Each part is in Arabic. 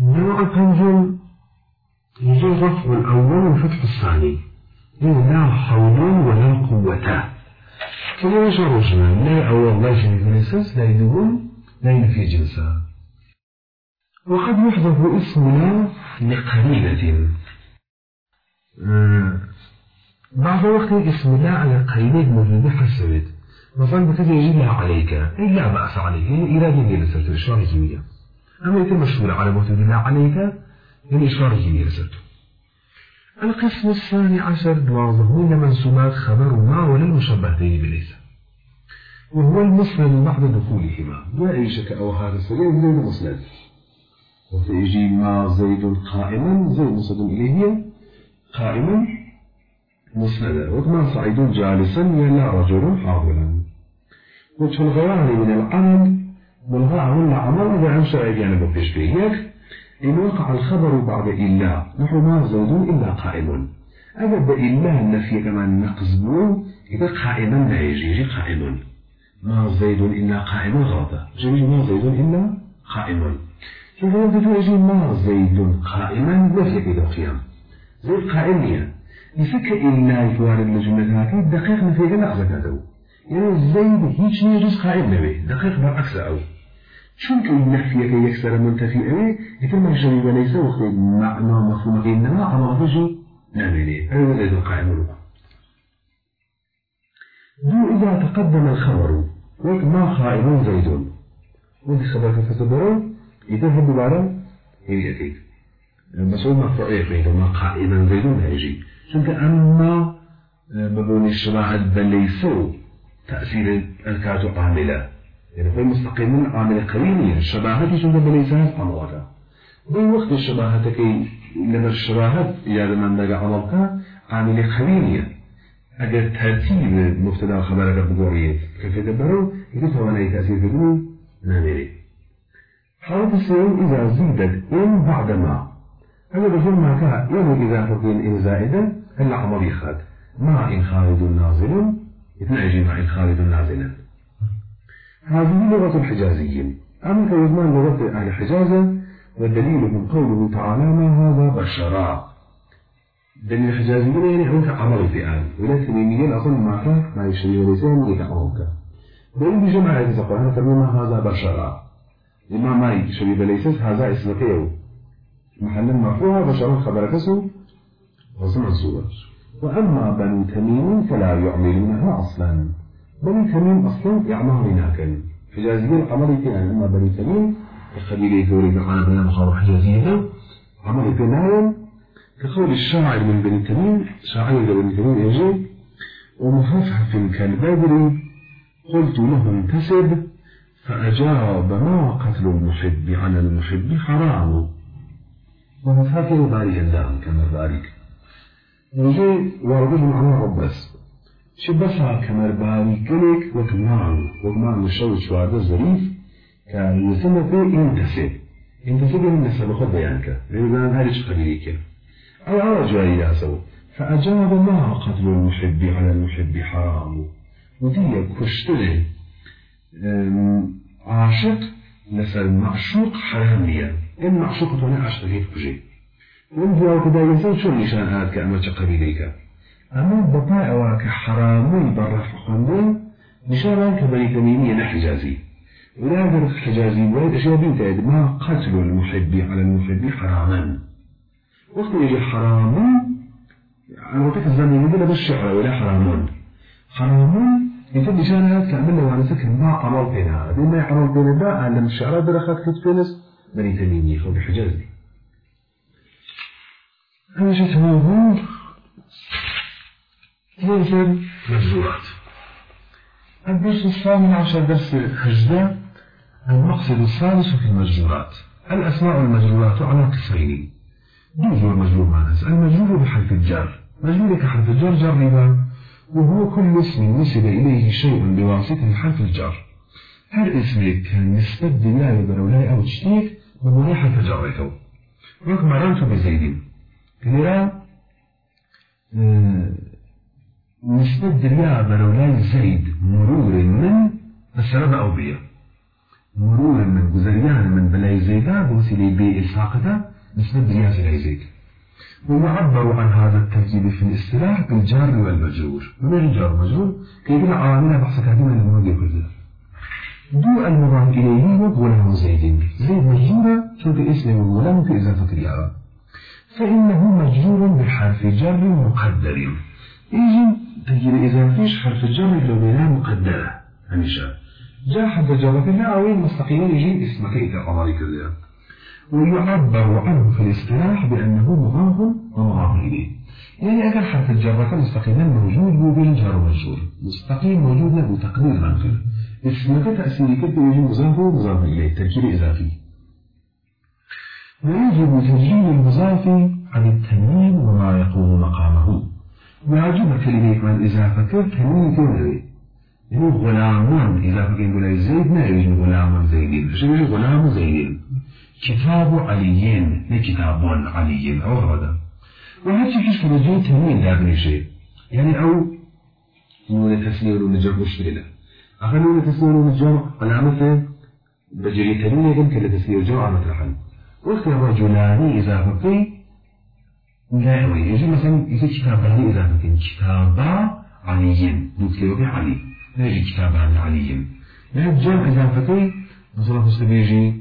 النوع البنجم يجي رفع الأول وفتح الثاني. لا حول ولا قوة. كما يشرجنا لا أول لا شريك الأساس لا يدوم لا ينفي جنسا وقد يحذف اسمنا لقرينة. آه، بعض وقت اسم الله على قرينة موجودة حسبت مثلا بكذا يجي لا عليك. إيه لا بأس عليك. هي إرادة من لسرته إشارة كيمياء أما يتم مشهور على موجود لا عليك؟ يعني إشارة كيمياء لسرته القسم الثاني عشر دوازهون منسوبات خبر ما ولا المشبهتين بليس وهو المسند بعد دخولهما. أي شك أو هذا السريع زيد مسند. وتيجي ما زيد قائما زيد مسند إليه. قائما مسندا وكما صعيد جالسا يلا رجل حاضرا. وجه الغيان من العمل ملغى عمل عمل إذا عن شرعي يعني بفيش فيه. إن وقع الخبر بعد إلا نحو ما زوج إلا قائم أجد بإلا النفي كمان نقص بو إذا قائما لا يجي قائم ما زيد إلا قائم غلطة. جميل ما زيد إلا قائم كيف يجي ما زيد قائما نفي كده قيام. زيد قائم يفك إلا يتوارد لجملة هكي دقيق نفي إلا أخذته يعني زيد هيش يجوز قائم نبي دقيق بالعكس أو. چونکە نەفیەکە یەکسرە منتەفی ئەوێ ئیتر مەژەوی بەلەیسە وەختی معنى مفهومەکەی نەما ئەمەژی نامێنێ ئەوە لێ قائم دو إذا تقدم الخبر. وك ما خائن زيد ودي خبر فتبرو إذا هو دوباره هي يتيك مسؤول مرفوعية بينه ما قائما زيد يجي چونك أما ببوني الشباهة بليسو تأثير الكاتو عاملة. يعني هو مستقيم عامل قرينية الشباهة شنو بليسان عملك بين وقت الشباهة كي لما الشباهة يا من دقى عملك عامل قرينية أجر ترتيب مبتدا خبرك بقورية كيف يدبروا يقول هو أنا تأثير بدون نامري حالة السيرين إذا زيدت إن بعد ما. هذا بزول ما كان يعني إذا فقين إن زائدا هل عمل يخاد ما إن خالد نازل يتنعجي ما إن خالد نازلا هذه لغة الحجازيين أما كيزمان لغة أهل حجازة ودليلهم قوله تعالى ما هذا بشرا دليل الحجازيين يعني هو عمل في آن ولا أصلا ما كان ما يشري وليسان يتعملك دليل بجماعة القرآن فرمي هذا بشرا لما ما يشري بليسس هذا اسم كيو. محل مرفوع بشرا خبر كسو وزن منصوبة وأما بنو تميم فلا يعملونها أصلا. بني تميم أصلا إعمار ناكل حجازيين عملي في أما بني تميم الخليل يثوري بقانا بنا مخاور حجازيين عملي في نايم. كقول الشاعر من بني تميم شاعر بني تميم يجي ومحفحف كالبدر قلت له انتسب فأجاب ما قتل المحب على المحب حرام. ومحفحف باري الدام كما بارك يجي وردهم على ربس چه بسا کمربانی گلک وک مان وک مان شو چوارده ظریف که یسمه به إنتسب. إنتسب این نسب خود بیان کرد بيان هرش قبیلی کرد أو أو جایی یاسو فأجاب ما قتل المحب على المحب حرام. ودي كشتله عاشق لسر معشوق حرامية. إن معشوق توني عاشق هيك بجي وانت يا كدا يسان شو نشان هاد كأما قبيليك أما بطاء واك حرامي برا فخندون نشان كبني تميمية نحجازي ولا در حجازي ولا أشياء بنت ما قتل المحب على المحب حراما. وقت يجي حراما على وقت الزمن يقول بالشعر ولا حراما حراما يتم نشانها تعمل له على سكن ما عمل بينها بما يحرم بين ده على الشعر برخات كتفنس بني خو بحجازي أنا جيت هو يوجد مجزورات الدرس الثامن عشر درس هجدة المقصد الثالث في المجزورات الأسماء المجرورات على قسمين جزء المجرور معنى المجرور بحرف الجر مجرور كحرف الجر جربا وهو كل اسم نسب إليه شيء بواسطة حرف الجر هل اسم كان نسبة دلالة برولاي أو تشتيك بمعنى حرف جرته رقم مررت بزيد كذلك نسبة دريا برولاي زيد مرور من السلام أو بيا مرورا من جزريان من بلاي زيدا بوسيلة بي الفاقدة نسبة درياس إلى زيد ويعبر عن هذا التركيب في الاصطلاح بالجار والمجرور. من الجار والمجرور؟ كيف العامل بحث كثيرا من الموضوع كله دو المضاف إليه غلام زيد. زيد مجرورة شوف اسمه الغلام في إضافة الإعراب فإنه مجرور بحرف جر مقدر. يجي تجي إذا فيش حرف الجر لو بلا مقدرة. هميشه جاء حرف الجر في الله مستقيما يجي اسمك إذا قمري كذا ويعبر عنه في الاصطلاح بأنه مضاف ومضاف إليه. يعني أجل حرف الجر مستقيما موجود هو بالجر والمجرور مستقيم موجود له تقدير منفذ اسمك تأثير كده يجي مضاف ومضاف إليه. تركيب إضافي. ويجب تسجيل المضاف عن التنوين وما يقوم مقامه. واجب کلمه من اضافه کرد کلمه که نوید یعنی غلامان اضافه کردن گلای زید نه یعنی غلامان زیدین بشه میشه یعنی غلام زیدین کتاب علیین نه کتابان علیین. او هذا و هرچی کش که توجه تنوین در نشه یعنی او نون تسنیر و نجا مشکله اخر نون تسنیر و نجر علامه بجري تنوين يمكن عمد رحل وقتی وقت جلانی اضافه لا يوي يجي مثلا إذا كتابان إذا فقي كتاب علي نكتب علي. لا يجي كتاب عن علي يعني جمع إذا فقي مثلا مسلم يجي.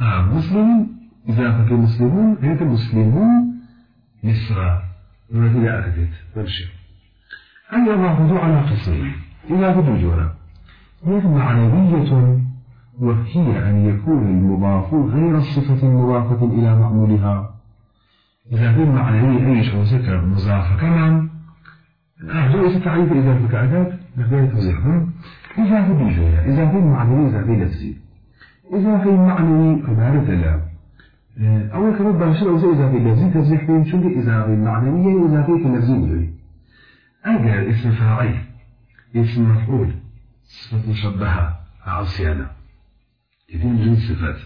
آه مسلم إذا فقي مسلمون هذا مسلمون مصر. ونقول أكدت نمشي. أن يضعه على قسمين إذا بدوجنا هي معنوية وهي أن يكون المضاف غير الصفة المضافة إلى معمولها. إذا كان معنوي أيش أو ذكر مضافة كمان أهدو تعريف إذا بك أداة نقدر توضيحهم إذا في بيجوية إذا في معنوي إذا في لفظي. إذا في معنوي عبارة الله أول كمان باشر أو زي إذا في لفظي توضيح بين شو إذا في معنوية وإذا في لفظي أجر اسم فاعل اسم مفعول صفة مشبهة عصيانة يكون جنس صفات.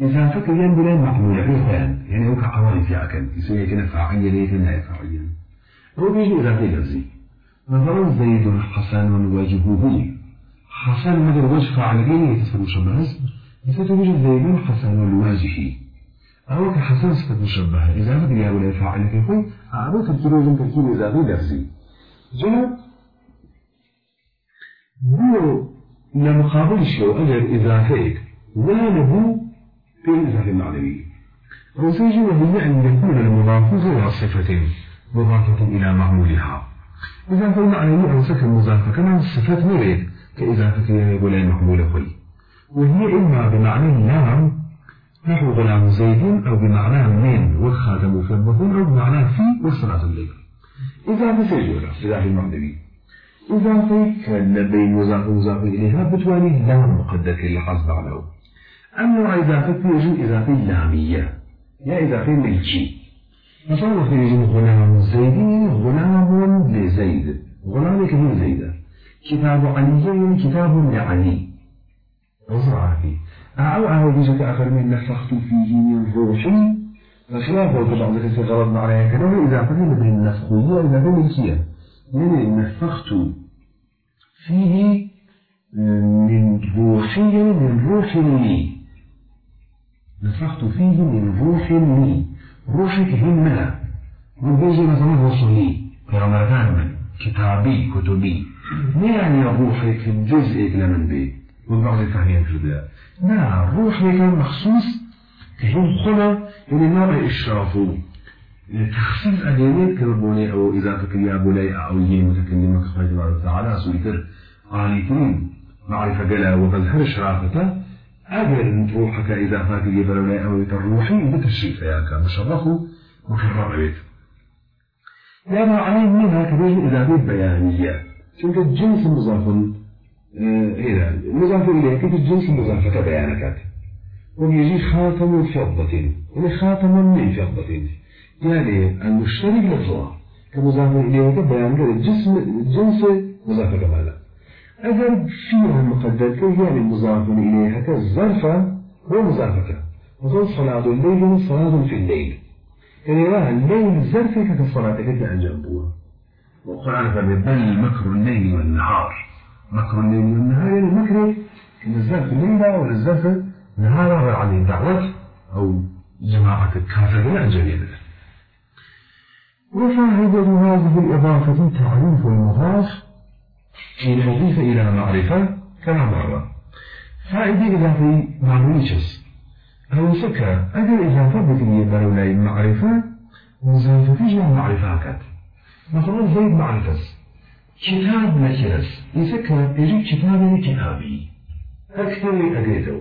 إذا فكر ينبغي معمول عرفان يعني أوك عواري في عكن يسوي كنا فاعيا ليكن لا فاعيا هو بيجي إذا في لفظي مثلا زيد حسن وجهه. حسن مثل وجه فاعل غير يتصل مشبه مثل توجد زيد حسن الوجه أو كحسن صفة مشبهة إذا فكر يا ولا فاعل كيف أعرف وزن تفكير إذا في لفظي جاء هو لمقابل شو أجر إضافيك. ولا له الإضافة المعنوية وسيجي وهي أن يكون المضاف غير صفة مضافة إلى معمولها. إذا فالمعنوي أو صفة مضافة كما الصفات مريد كإضافة ولا محمول قل. وهي إما بمعنى نعم نحو غلام زيد أو بمعنى من والخاتم فضة أو بمعنى في والصلاة الليل إذا فسيجي إضافة المعنوي إضافة كان بين مضاف ومضاف إليها بتواني لام مقدر اللي قصد عليه. أما إضافة يجب إضافة لامية يا إضافة ملكي. مثلا في يجب غلام زيد غلام لزيد. غلام كبير زيد. كتاب علي كتاب لعلي. فيه أو يجب آخر من نفخت فيه من روحي فخلافه طبعا ذلك غرض عليها كلمة إضافة بين النفخية إضافة ملكية. يعني نفخت فيه من روحي من روح لي نفخت فيه من روح لي. روحي كهمنا من بيجي مثلا رسولي. بيرمضان من كتابي كتبي. ما يعني روحي في الجزء لمن بي والبعض الثانيين في ذلك لا روحي كان مخصوص كهم خلا يعني ما إشرافه تخصيص أدينيت كربوني أو إذا فكر بولاي أو يجي متكلمة كخير الله تعالى سويتر. عاليتين معرفة قلا وتظهر شرافته أجل روحك إذا فاك يبلولاي أو يتروحي بتشريف ياك مشرفه مكرم بيت لا معنى منها كبير إذا بيت بيانية. شنك الجنس مضاف إذا مضاف إليه كيف الجنس مضافة بيانكات ويجي خاتم فضة يعني خاتم من فضة. يعني المشترك لفظها كمضاف إليه كبيان الجسم الجنس مضاف كمالا أجل فيها مقدر يعني مضاف إليها؟ كالظرفة ومضافك وظل صلاة الليل صلاة في الليل. يعني راه الليل كده عن جنبوها والقرآن فرمي بل مكر الليل والنهار. مكر الليل والنهار يعني مكر نزل في الليلة ونزل في نهار عليه دعوة أو جماعة الكافرين أنجلية وفائدة هذه الإضافة تعريف المضاف حين أضيف إلى معرفة كما مر فائدة إضافة معلومة أو سكة أجل إضافة بكلية برولاي معرفة مضافة تجمع معرفة كات مثلا زيد معرفة كتاب نكرس يسكر يجي كتاب كتابي أكثر أجيته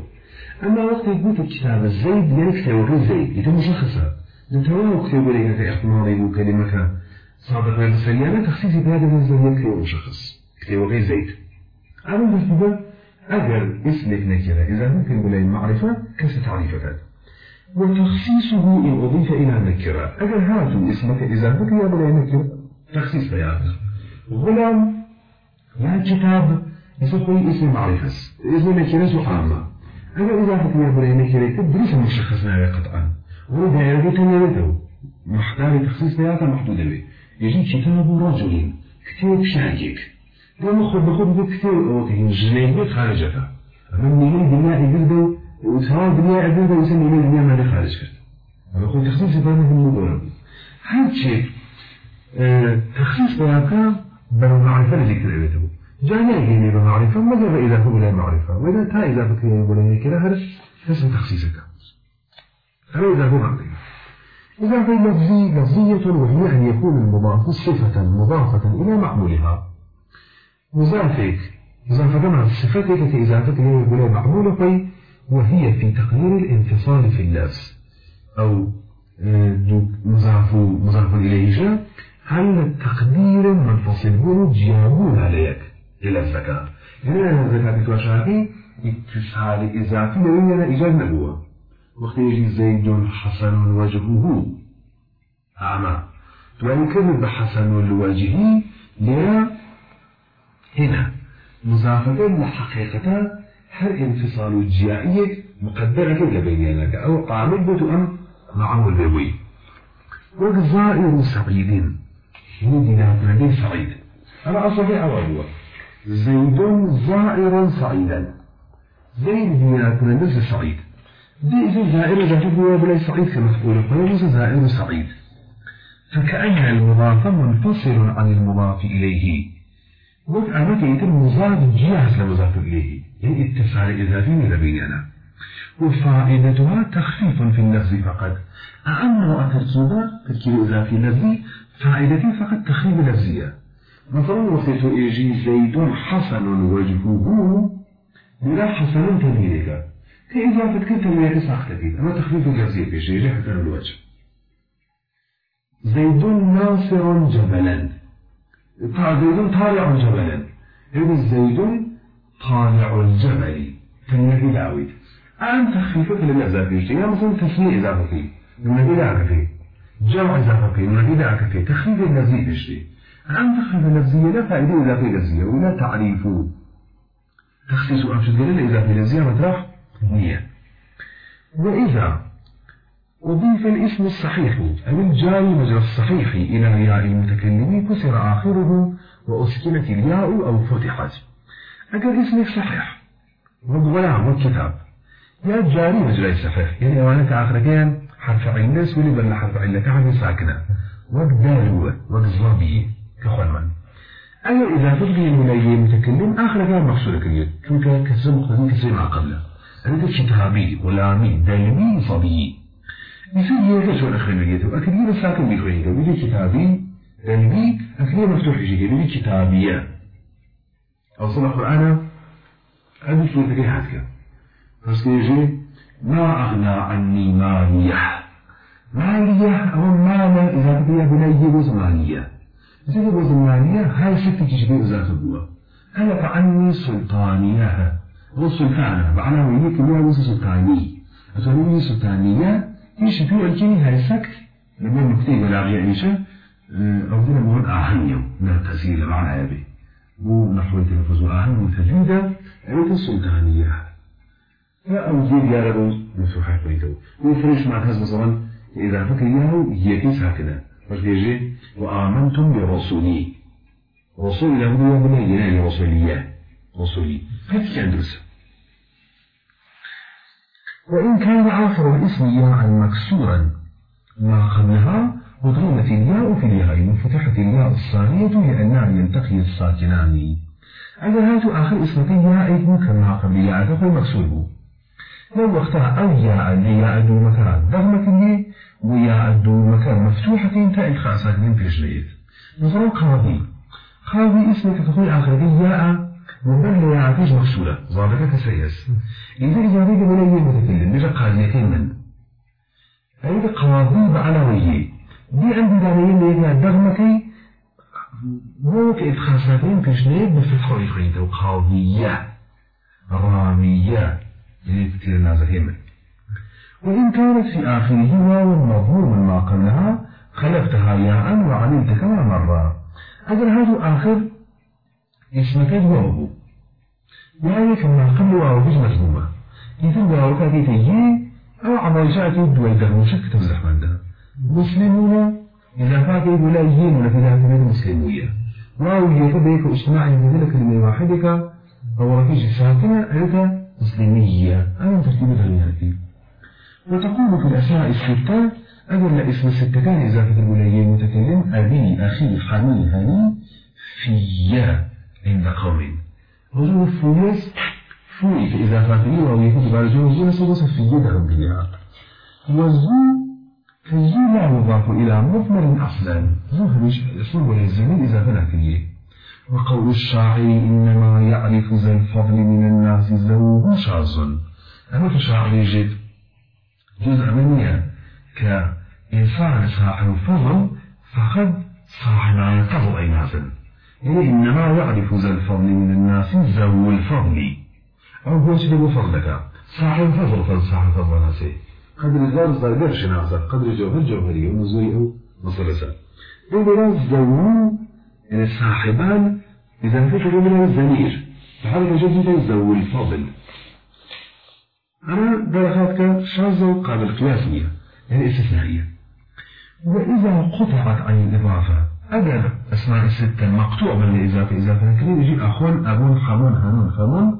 أما وقت يقول الكتاب الزيد يعني كتاب زيد يتم مشخصة نتوقع كتاب لك احتمالي كلمة سابقا بسريانة تخصيص بهذا الزيد كتاب مشخص كتاب غير زيد أما بس أجل اسمك نكرة إذا ممكن بلاي معرفة كس تعريفة وتخصيصه إن أضيف إلى نكرة أجل هاتوا اسمك. إذا بقي بلاي نكرة تخصيص بيان غلام يا كتاب يسمى اسم معرفة. اسم نكرة عامة أجل إذا بقي بلاي نكرة تدريس مشخصنا قطعا. ودائرة تنيرته محتاج تخصيص بيان محدودة به. يجي كتاب رجل. كتاب شاكك. دائما خد بخد كثير وقته جنيه خارجتها أما من الدنيا يجلده وسواء الدنيا يجلده يسمي من الدنيا ما خارج كرت أما خد تخصيص هذا شيء تخصيص اللي جاب إذا هو لا معرفة وإذا تا إذا كده تخصيصك هذا إذا هو معرفة إذا في لفظي لفظية وهي أن يكون المضاف صفة مضافة إلى معمولها مضافك مضافة مع الصفات التي إضافتك إليه يقول معمولة في وهي في تقدير الانفصال في اللفظ أو مضاف مضاف إليه جاء هل التقدير منفصل هو جيابون عليك. إلى الزكاة هنا الزكاة توشاكي اتصال إضافي لأننا إيجاد نبوة. وقت يجي زيد حسن وجهه. أعمى. ويمكن بحسن الوجه لأ هنا مضافة لحقيقة هل انفصال الجيائية مقدرة لبينك أو قامل أم معه البوي؟ وزائر سعيد. ودنا نبي سعيد؟ أنا أصبح أول زيد زائر سعيدا. زيد دينا نبي سعيد. دي زائر ذاته بلا سعيد تقول فليس زائر سعيد. فكأن المضاف منفصل عن المضاف إليه؟ وأنا كيت المضاف جاهز لمضاف إليه يعني اتصال إضافي من بيننا وفائدتها تخفيف في اللفظ فقط. أما أترسوبة تركيب إضافي لفظي فائدتي فقط تخفيف لفظية مثلا وصيت إيجي زيد حسن وجهه بلا حسن تنويرك كإضافة كل تنويرك ساختك أما تخفيف لفظية في شيء حسن الوجه زيد ناصر جبلا زيد طالع جبلا إذ زيد طالع الجبل. تنبي داويد أن تخفيفك للإضافة يا مثلا تسمية إضافة فيه النبي داك فيه جمع إضافة فيه النبي داك فيه تخفيف اللفظي بشري أن تخفيف اللفظية لا فائدة إضافة لفظية ولا تعريف. تخصيص أمشد قليل الإضافة لفظية مطرح. نية. وإذا أضيف الاسم الصحيح أو الجاري مجرى الصحيح إلى ياء المتكلم كسر آخره وأسكنت الياء أو فتحت. أجل اسمك صحيح. والغلام والكتاب. يا جاري مجرى الصحيح يعني أوانك آخر كان حرف علة سولي بل حرف علة كحرف ساكنة. وقدالوة وقزابية كخلمان. أجل إذا تبقي الملايين المتكلم آخر كان مقصود كريت شوك كسر مقتدين كسر ما قبله أنت كتابي غلامي دلمي صبي يصير يرجع الأخرية أكيد يبقى ساكن بيخرجه بيجي كتابي. قلبي أكيد مفتوح يجي بيجي كتابية أصلا القرآن هذه سورة كي حدك بس يجي ما أغنى عني مالية. مالية أو مال إذا بدي بنيه إذا بوز مالية هاي ست تجي إذا تبوا هلك عني سلطانية. والسلطانة معناه ويجي كلها سلطاني أتوني سلطانية؟ إيش في الكيني هاي سكت لما نكتب بلاغي عيشة أولا مهد أهنيو لا تسهيل معنى يبي مو نحو تلفظ أهن وتجويدا عيد السلطانية فأوجد يا رب. نسوحي قيتو ويفرش مع كذا مثلا. إذا فكر إياه يكي ساكنة. مش بيجي؟ وآمنتم برسولي. رسول الله هو من ينال رسولية. رسولي. هذا كان وإن كان آخر الاسم ياء مكسورا. ما قبلها وضمت الياء في الياء وفتحت الياء الصانية لأنها يلتقي الساكنان أجل هاتو آخر اسمتين ياء ممكن ما قبل ياء تقول مكسور. لو وقتها أو ياء لياء دو مكان ضغمة لي وياء دو مكان مفتوحة تاء خاصة من بيجريت مثلا قاضي. قاضي اسمك تقول آخر ياء ياء فيش مكسورة ظاهرة كسيس إذا إذا ريد ولا يمتكلم نجا قاضيتين من؟ أيضا قواضي بعلوية. دي عندي دانيين ليها دغمتي مو كإدخاساتين كشنيد بفتح ويخريد وقاضية رامية. كثير نازل وإن كانت في آخره واو مضموم ما قبلها خلفتها ياء وعلمت كما مر. أجل هذا آخر اسمك واو يعني كما قبل مضمومة إذا واو كاتي تيجي أو عمل شاكي دوي درموشك تمزح من ده. مسلمون إذا فات ولا يهين في ذات المسلمية واو يتبعك اجتماعي من ذلك كلمة واحدك أو رفيج ساكنة أنت مسلمية. أنا ترتيبها الياتي وتقول في الأسماء الستة. أجل اسم الستتان إضافة الولاية المتكلم أبي أخي حمي هني فيا. عند قوم رجل فويس فوي في إضافته وهو جوه جنس في يدهم بها والزو فالزو لا يضاف إلى مضمر أصلا. ظهر اسم ولا الزمين إضافة لكنيه وقول الشاعر إنما يعرف ذا الفضل من الناس ذوه شاذ أما فشاعر يجد جزء منها كإنسان صاحب فضل فقد صاحب عن فضل أي يعني إنما يعرف ذا الفضل من الناس ذو الفضل. أو هو شدو فضلك. صاحب فضل صاحب فضل ناسي قدر الزار صار قرش ناسا قدر جوهر جوهري. ونزوي أو مصلسة إذا ذو يعني صاحبان إذا فكروا من الزمير. فهذا جديد ذو الفضل. أنا درجاتك شاذة وقابل قياسية. يعني استثنائية. وإذا قطعت عن الإضافة أجل أسماء الستة مقطوع من الإضافة إضافة كريم يجي أخون أبون خمون هنون خمون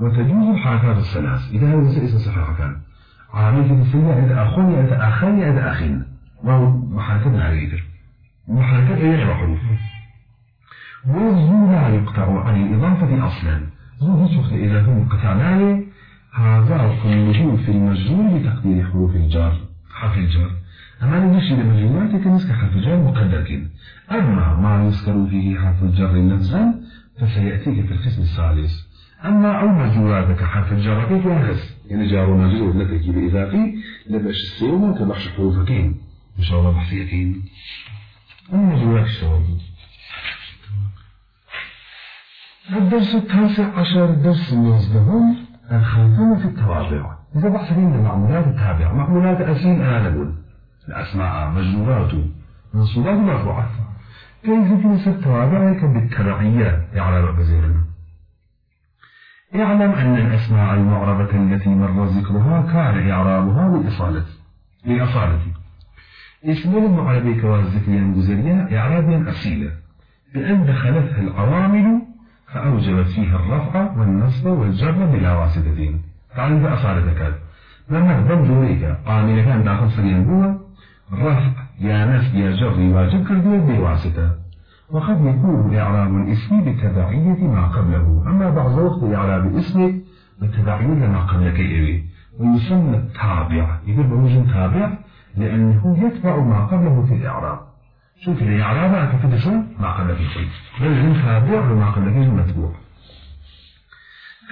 وتجوز الحركات الثلاث إذا هذا اسم صحيح كان. عامل السنة إذا أخون إذا أخين إذا أخين. وهو محركتنا على محركات أي حروف. والزو لا يقطع عن الإضافة أصلا. زو هيش إذا هم قطعناه هذا كله في المجرور بتقدير حروف الجر. حرف الجر. أما نمشي لمجرورات كنسك حرف الجر مقدر أما ما يذكر فيه حرف الجر لفظا فسيأتيك في القسم الثالث. أما أو مجرورات كحرف الجر كيف يهز يعني جار ومجرور لك بإضافي لبأش السيوم كبحش حروفكين. إن شاء الله بحثيتين أما مجرورات الشغل الدرس التاسع عشر درس يصدهم الخاتمة في التوابع إذا بحثين المعمولات التابعة معمولات أسين نقول الأسماء مجنورات منصوبات مرفوعات كيف تنسى التوابع بالتبعية؟ يعلم بزيرنا اعلم أن الأسماء المعربة التي مر ذكرها كان إعرابها بالإصالة لأصالة اسم المعربة كوازكيا جزرية إعرابا أصيلة بأن دخلتها العوامل فأوجبت فيها الرفع والنصب والجر بلا واسطتين تعالى إذا أصالة كان لما بنظريك عامل كان داخل سريان هو رفع يا نصب يا جر واجب كردية بواسطة. وقد يكون إعراب الاسم بتبعية ما قبله. أما بعض وقت إعراب الاسم بتبعية ما قبل كيئوي ويسمى التابع. يقول بوجه تابع لأنه يتبع ما قبله في الإعراب. شوف الإعراب أنت شو ما قبل في شيء. بل تابع وما قبل فيه متبوع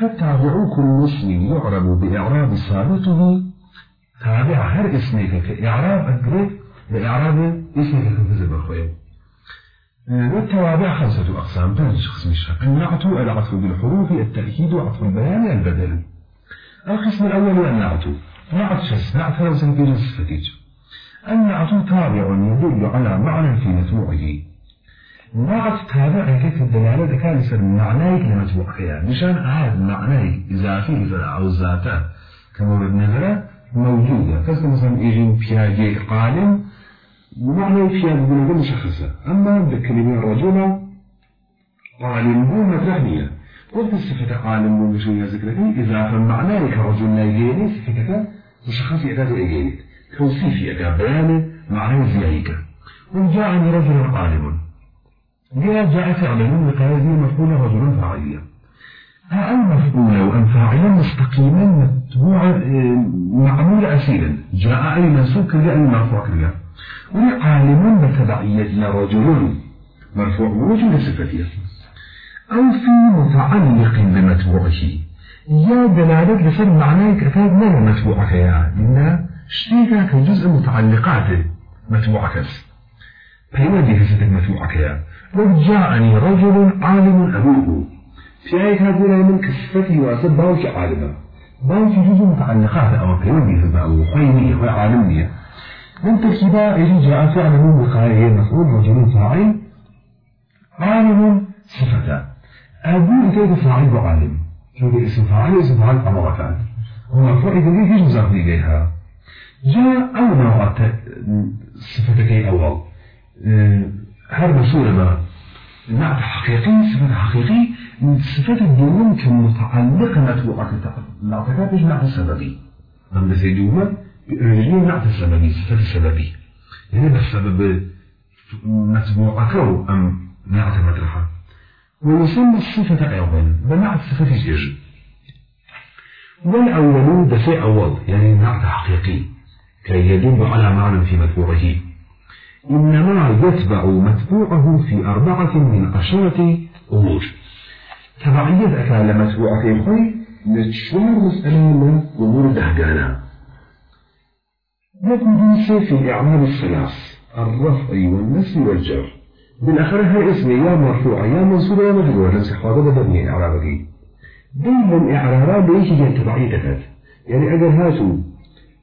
فالتابع كل اسم يعرب بإعراب سابقه تابع هر اسمك كإعراب أدرك بإعراب اسمك كذب أخوي والتوابع خمسة أقسام. ثلاث قسم النعت العطف بالحروف التأكيد عطف البيان البدل القسم الأول النعت. نعت شس نعت لو سنفير الصفتيج النعت تابع يدل على معنى في متبوعه نعت تابع كيف الدلالة كان يصير معنايك لمتبوعك مشان عاد معنايك إضافي أو ذاته كما بالنظرة موجودة. كذا مثلا يجي بياجي قالم بمعنى فيها بنقول مشخصة. أما بكلمة الرجل قالم هو مترهنية وقت الصفة عالم ومشوية ذكرك إضافة معناه كرجل نايجيني صفتك وشخص يأتاد إيجيني توصيفي أكا بيان معناه زيائك. وجاءني رجل عالم جاء جاء فعلا وقال مفعول رجل فاعليا. المفعول وأن فاعلا مستقيما متبوع آه، معمول أسيلا جاء أي منسوب كذا أي مرفوع كذا وعالم بتبعية رجل مرفوع بوجود صفته. أو في متعلق بمتبوعه. يا دلالة لسر معناه كتاب ما متبوعك يا لأن شتيك كجزء متعلقات متبوعك. بينا دي في متبوعك يا. وجاءني رجل عالم أبوه. آية هذه من كصفته واسد باوش عالمة. باوش جزء متعلقات أو دي في بأو حينية وعالمية من تركيبا إذا جاء فعله مخايا مفعول رجل فاعل عالم صفة أبو إتيت فاعل وعالم شو اسم فاعل اسم فاعل أمرتان ومرفوع إذا هيج مزاف إليها. جاء أو نوع صفتك أول هذا صورة ما نعت حقيقي صفة حقيقي. صفة الدوم كمتعلقة متبوعة نعتها بيش نعت السببي. من سيدوما رجلين نعت السببي صفة السببي. يعني بسبب متبوعة أم نعت مدرحة. ويسمى الصفة أيضا بنعت صفة الجيج والأول دفع أول يعني نعت حقيقي. كي يدل على معنى في متبوعه إنما يتبع متبوعه في أربعة من عشرة أمور. تبعية أكال متبوعة الخي نتشوار مسألة من أمور دهجانا يكون في الإعمال الثلاث الرفع والنسل والجر. بالآخر هاي اسمي يا مرفوع يا منصوب يا مجرور نفس حاضر بدني إعرابي. دائما إعرابا ليش جاء تبعية أكاد يعني أجر هاتو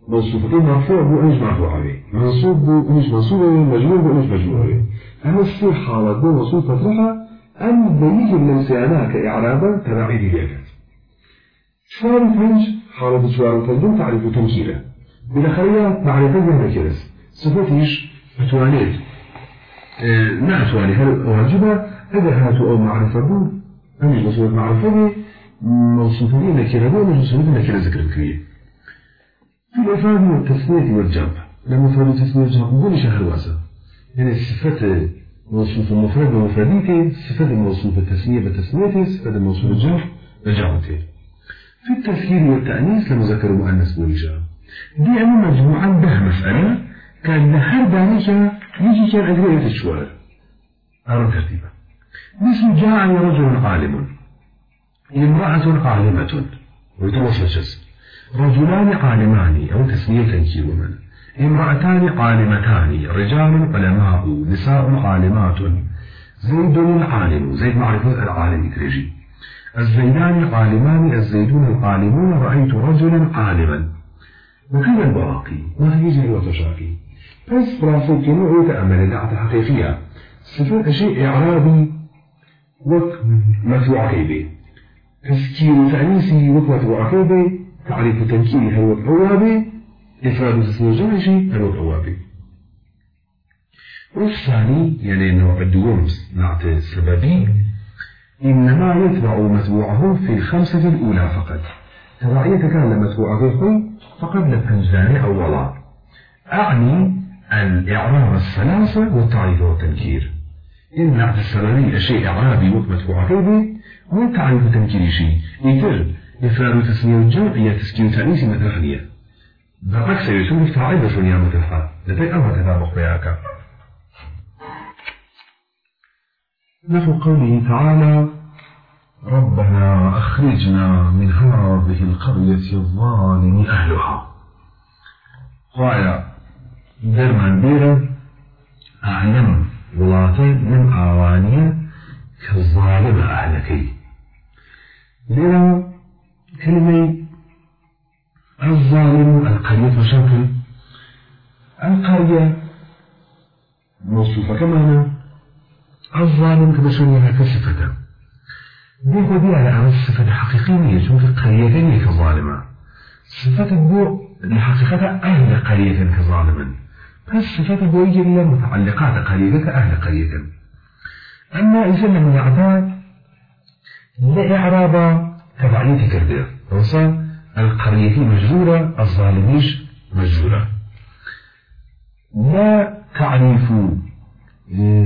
منصوبتين مرفوع بو أنج مرفوع عليه منصوب بو أنج منصوب مجرور بو أنج مجرور عليه أما السير حالة بو منصوب فتحة أم بيجي من سياناك إعرابا تبعية لأكاد شوار فنج حالة شوار فنج تعرف تمثيله بالآخر معرفة ذهنك صفتيش فتوانيت. نعتواني هل واجبة؟ إذا هاتوا أو معرفة بو أمي مصورة معرفة بي موصوفين نكرة بو موصوفين نكرة ذكر بكرية. في الإفراد والتثنية والجمع لما فرد التثنية والجمع بقول شهر واسع. يعني صفة موصوف المفرد بمفرديته صفة الموصوف التثنية بتثنيته صفة الموصوف الجمع بجمعته. في التذكير والتأنيث لمذكر مؤنث بوليشا دي أنا مجموعة به مسألة كان لهر دانيشا يجي كان أدرية الشوار أرى ترتيبا مثل جاءني رجل عالم. امرأة عالمة. ويتوصل جزم رجلان عالمان أو تسمية من. امرأتان عالمتان رجال علماء نساء عالمات زيد عالم زيد معرفة العالم تريجي. الزيدان عالمان الزيدون العالمون رأيت رجلا عالما ما في جهل وتشاكي بس خلاصة كلمة تأمل نعت حقيقية. صفات شيء إعرابي وك مدفوع كيبي تسكير تأنيسي وك مدفوع تعريف تنكيري هل وك أوابي إفراد تسمير جمعشي هل وك أوابي والثاني يعني أنه الدوم نعت سببي إنما يتبع متبوعه في الخمسة الأولى فقط. تبعية كان متبوعه فقد لبنجدان أولا. أعني الإعراب الثلاثة والتعريف والتنكير. إن نعت السببية شيء إعرابي وقمة وعقيبي والتعريف والتنكير شيء. يتر إفراد تسمية الجمع تسكين تأنيس مدرخلية بالعكس يسمى فاعل بشنيا مدرخة لدي أمر تتابق بياك نحو قوله تعالى ربنا أخرجنا من هذه القرية الظالم أهلها قال درمان بيرا أعلم ولاطي من آوانية كالظالم أهلكي لنا كلمة الظالم القرية بشكل القرية موصوفة كمان الظالم كبشرية كصفة دي هو دي على الصفة الحقيقية شوف القرية كظالمة صفة البوء لحقيقة أهل قرية كظالما. بس صفات بوجه الله متعلقات قريبة أهل قرية أما إذا لم يعتاد لإعراب تبعية كردية وصا القرية مجرورة الظالميش مجرورة. لا تعريف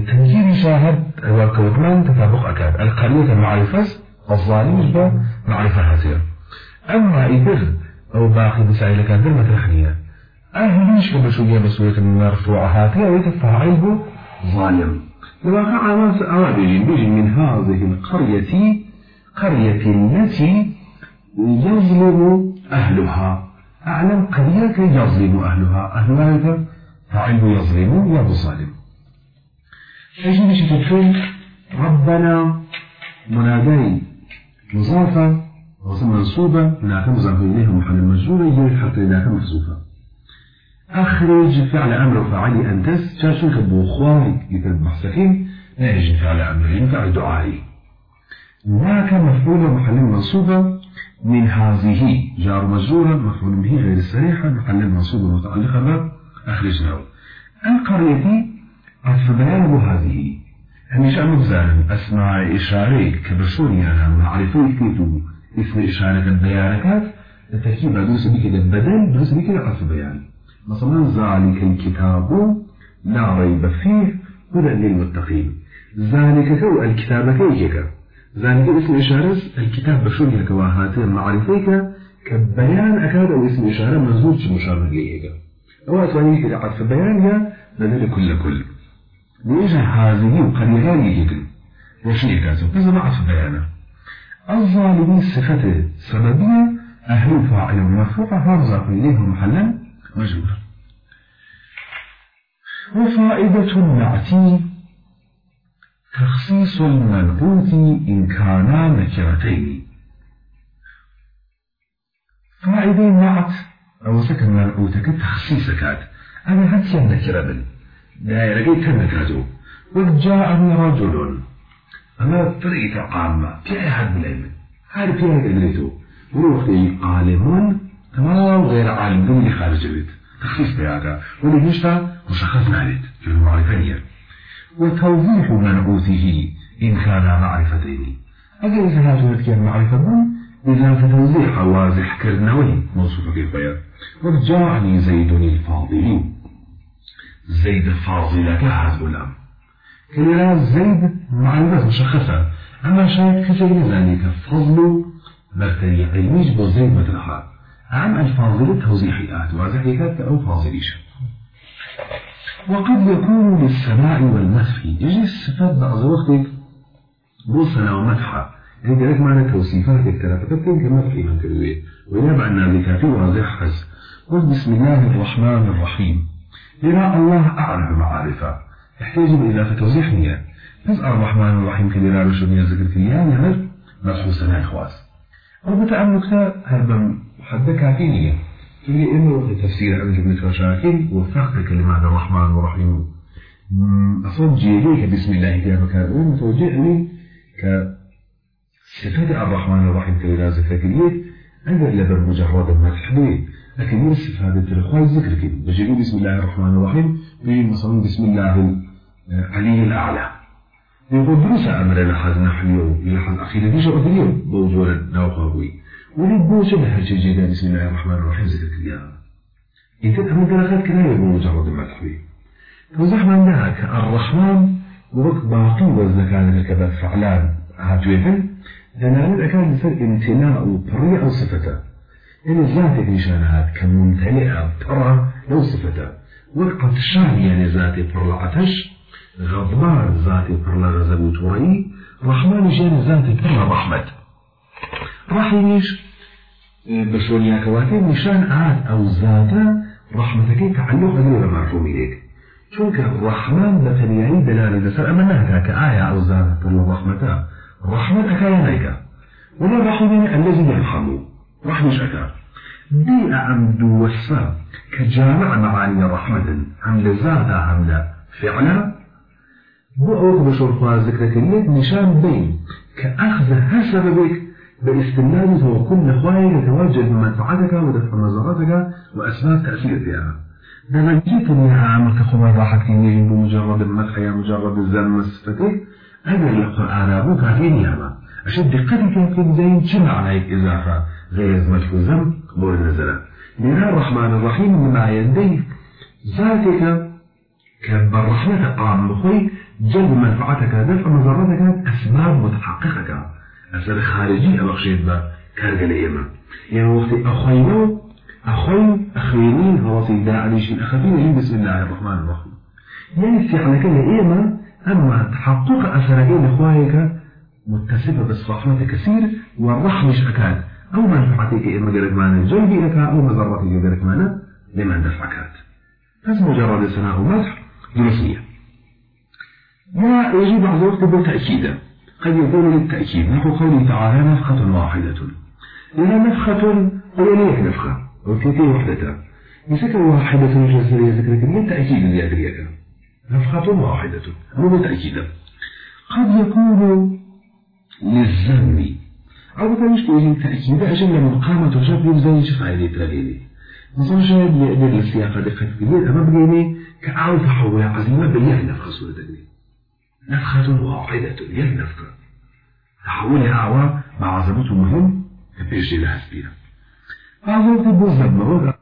تنجيل شاهد وكوتمان تطابق أكاد. القرية معرفة الظالميش معرفة هاتية. أما إذن أو باقي مسائل كان در مطرحنية أهليش كبشوية بسورة مرفوعة هاتية؟ ويتفاعل ظالم. لواقع أوابج بيجي من هذه القرية قرية التي يظلم أهلها. أعلم قرية يظلم أهلها. أهلها فاعل يظلم يا ظالم يجب أن تدخل ربنا منادي مضافة منصوبة. هناك مضاف إليه محل المجرور يجري حتى هناك محذوفة. أخرج فعل أمر فعلي أنتس تشاشو خواي يكتب محسكين لا يجي فعل أمر يجي فعل دعائي. هناك مفعول محل منصوبة. من هذه. جار مجرورا مفعول به غير الصريحة محل منصوب متعلقة أخرجناه. القرية عطف بيان هذه. هميش مبزان أسماء إشارة كبشوني أنا معرفة كيتو اسم إشارة البيانات التركيب دوس بك بدل دوس بك عطف بيان مثلا ذلك الكتاب لا ريب فيه هدى للمتقين. ذلك كو الكتاب كيكك ذلك اسم إشارة الكتاب بشوني لك وهاتين معرفيك كبيان أكاد اسم إشارة منزول مشابه إليك أو أتواني كده عطف بيان يا بدل كل كل. ليش هذه وقريغان يجيكم وشيء كاتب إذا ما عطف بيانه. الظالمين صفته سببية أهل فاعل مرفوع هرزق إليه محلا مجرورا وفائدة النعت تخصيص المنقوط إن كانا نكرتين فائدة النعت أو سكن منقوتك تخصيص كاد أنا هاتي النكرة بل دائرة كنكاتو وجاءني رجل أما طريقة عامة في أحد بالعلم هذا في هذا قدرته وروحي عالم تمام غير عالم دون خارج البيت تخصيص بياك ولي يشتا مشخص نالد في المعرفة وتوضيح منعوته إن كان معرفتين. أجل هاتوا كان معرفة إذا فتوضيح واضح كرنوي. موصوفة كيف بيان وجاءني زيد الفاضل زيد الفاضل كهذا الأمر. كلمة زيد معلومات مشخصة. أما شايف كثير ذلك فضل مرتبة علميش بزيد مطرحة عن الفاضل توزيحيات وزحيكات أو فاضليش وقد يكون للسماع والمدح يجي الصفات بعض وقت بوصنا ومدحة. يعني لك معنى توصيفات اختلافات كمدح من كذوية أن ذكاتي واضح حس. قل بسم الله الرحمن الرحيم. لنا الله أعلم معارفه يحتاج إلى توزيع نية. بس الرحمن الرحيم لا رشد من ذكر كليان يعمل مدحو سنة إخواس أو بتأملك هربا حد كافي نية تقولي إنه تفسير عن جملة وشاكل وفرق كلمات الرحمن الرحيم؟ أصلا جيليك بسم الله كيف كان متوجعني كصفة الرحمن الرحيم كده لا ذكر كلية أيضا لبر مجرد المدح بيه لكن يوصف هذا التلخوان ذكر بجري بسم الله الرحمن الرحيم بين مثلا بسم الله العلي الأعلى. يقول دروس أمرنا حزنا حليو يلحظ أخيرا ديجا أدريو بوجود نوخوي ولد بوجه بحاجة جدا بسم الله الرحمن الرحيم ذكر كده إنت أمر درجات كده يقول مجرد المدح بيه توزح من ذاك الرحمن وقت باقي والزكاة الكذا فعلان هاتوين دلالة أكاد لسر امتناء وطريقة أو صفته يعني ذاتك نشانات كممتلئة ترى لو صفته وقت شان يعني ذاتي برلعتش غضبان ذاتي برلا غزب وتوري رحمن جان ذاتي برلا رحمة رحميش بشونيا كواتي نشان عاد أو ذاتا رحمتك تعلق غير مرحوم إليك چونك الرحمن بتنيعي دلالة لسر أمناها كآية أو ذات برلا رحمتا. رحمة أكايا نيكا. ولا الرحمن الذي يرحمه رحمش أكا. بيع عمد وسا كجامع معاني رحمة. هم لذاتا هم لا فعلا بو أوك بشور خواز ذكرك نشان بين كأخذ هسببك باستملال توكل خواهي يتواجد بمنفعتك ودفع مزاراتك وأسباب تأثير فيها. لما جيت منها عملك خبر راحتك بمجرد المدح يا مجرد الزم الصفتين أنا أبوك عفيني هما أشد دقتك في زين شو معنى إضافة غير ملفوظا بول نزل. لله الرحمن الرحيم مما يديه ذاتك كبالرحمة قام بخوي جلب منفعتك دفع مضرتك أسباب متحققة. أسباب خارجية بخشيت با كارجل إيما يعني وقت أخوينو أخوي أخوينين هو سيدا عليشين أخفين بسم الله الرحمن الرحيم يعني استعلك إيما أما تحقق أثرين إخوائك متصفة بالرحمة كثير والرحمة أكاد أو منفعتك إما قلت معنا جلبي لك أو مضرتك قلت معنا لمن دفعكات بس مجرد سناء ومدح جنسية ما يجب بعض الوقت بالتأكيد قد يكون للتأكيد. نحو قوله تعالى نفخة واحدة. لها نفخة هي نفخة. وكيتي وحدة مسك واحدة جزرية ذكرك من تأكيد لأدريك. نفخة واحدة. مو بالتأكيد قد يكون للزم. أو كان يشتري تأكيد عشان لما قامت وشاف يبزي شفع يدي تلاقيني. نصنع للسياقة دقة كبيرة أما بقيني كأعو تحوي عزيمة بالله نفخة سورة تقريب نفخة واحدة يا نفخة. تحولها أعوى مع عظمته مهم كبيرش لها سبيرة بعض الوقت بوزب مرة